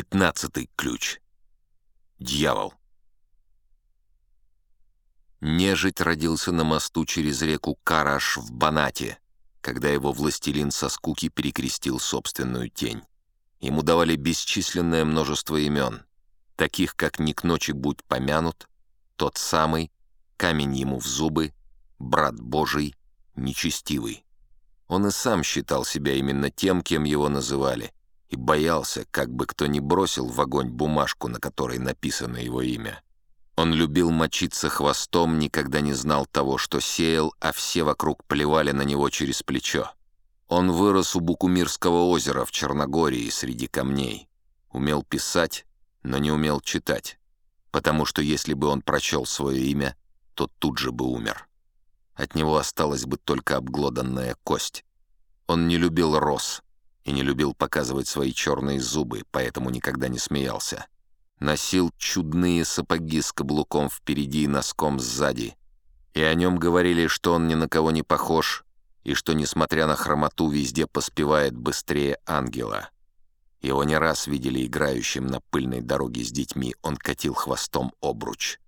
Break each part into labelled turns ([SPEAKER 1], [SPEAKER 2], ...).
[SPEAKER 1] Пятнадцатый ключ. Дьявол. Нежить родился на мосту через реку Караш в Банате, когда его властелин со скуки перекрестил собственную тень. Ему давали бесчисленное множество имен, таких как «Не к ночи будь помянут», «Тот самый», «Камень ему в зубы», «Брат Божий», «Нечестивый». Он и сам считал себя именно тем, кем его называли — и боялся, как бы кто ни бросил в огонь бумажку, на которой написано его имя. Он любил мочиться хвостом, никогда не знал того, что сеял, а все вокруг плевали на него через плечо. Он вырос у Букумирского озера в Черногории среди камней. Умел писать, но не умел читать, потому что если бы он прочел свое имя, то тут же бы умер. От него осталась бы только обглоданная кость. Он не любил роз — и не любил показывать свои черные зубы, поэтому никогда не смеялся. Носил чудные сапоги с каблуком впереди и носком сзади. И о нем говорили, что он ни на кого не похож, и что, несмотря на хромоту, везде поспевает быстрее ангела. Его не раз видели играющим на пыльной дороге с детьми, он катил хвостом обруч.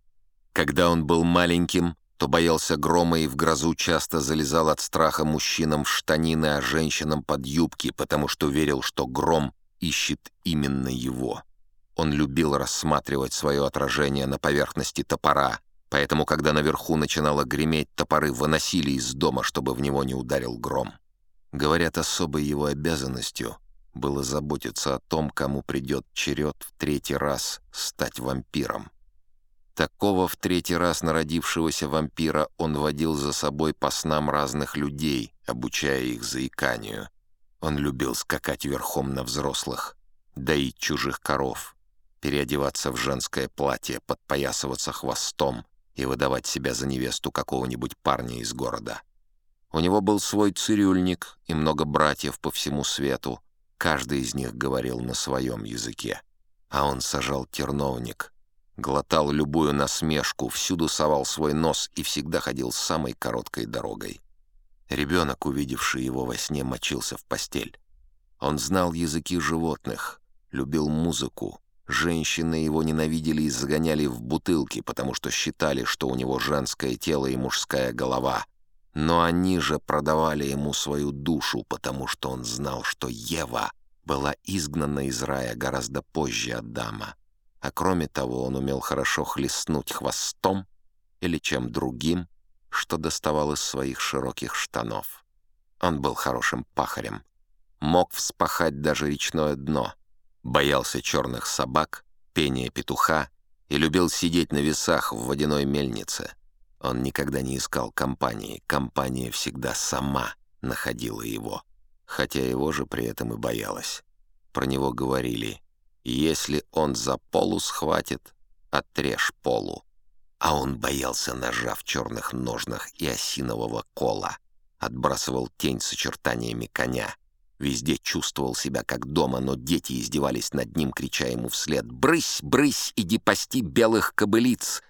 [SPEAKER 1] Когда он был маленьким, то боялся грома и в грозу часто залезал от страха мужчинам в штанины, а женщинам под юбки, потому что верил, что гром ищет именно его. Он любил рассматривать свое отражение на поверхности топора, поэтому, когда наверху начинало греметь, топоры выносили из дома, чтобы в него не ударил гром. Говорят, особой его обязанностью было заботиться о том, кому придет черед в третий раз стать вампиром. Такого в третий раз народившегося вампира он водил за собой по снам разных людей, обучая их заиканию. Он любил скакать верхом на взрослых, доить чужих коров, переодеваться в женское платье, подпоясываться хвостом и выдавать себя за невесту какого-нибудь парня из города. У него был свой цирюльник и много братьев по всему свету. Каждый из них говорил на своем языке. А он сажал терновник, Глотал любую насмешку, всюду совал свой нос и всегда ходил самой короткой дорогой. Ребенок, увидевший его во сне, мочился в постель. Он знал языки животных, любил музыку. Женщины его ненавидели и загоняли в бутылки, потому что считали, что у него женское тело и мужская голова. Но они же продавали ему свою душу, потому что он знал, что Ева была изгнана из рая гораздо позже Адама. А кроме того, он умел хорошо хлестнуть хвостом или чем другим, что доставал из своих широких штанов. Он был хорошим пахарем, мог вспахать даже речное дно, боялся черных собак, пения петуха и любил сидеть на весах в водяной мельнице. Он никогда не искал компании, компания всегда сама находила его, хотя его же при этом и боялась. Про него говорили если он за полу схватит, отрежь полу. А он боялся ножа в черных ножнах и осинового кола. Отбрасывал тень с очертаниями коня. Везде чувствовал себя как дома, но дети издевались над ним, крича ему вслед «Брысь, брысь, иди пасти белых кобылиц!»